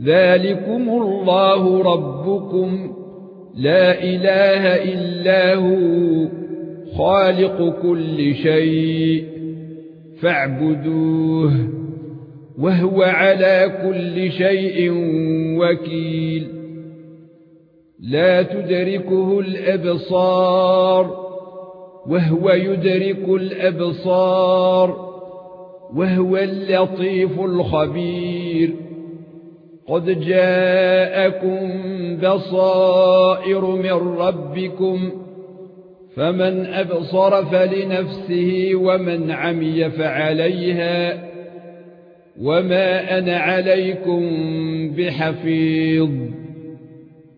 ذلكم الله ربكم. لا اله الا هو خالق كل شيء فاعبدوه وهو على كل شيء وكيل. لا تدركه الابصار وهو يدرك الابصار وهو اللطيف الخبير. قد جاءكم بصائر من ربكم فمن أبصر فلنفسه ومن عمي فعليها وما أنا عليكم بحفيظ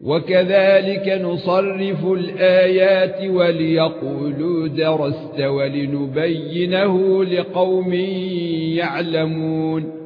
وكذلك نصرف الآيات وليقولوا درست ولنبينه لقوم يعلمون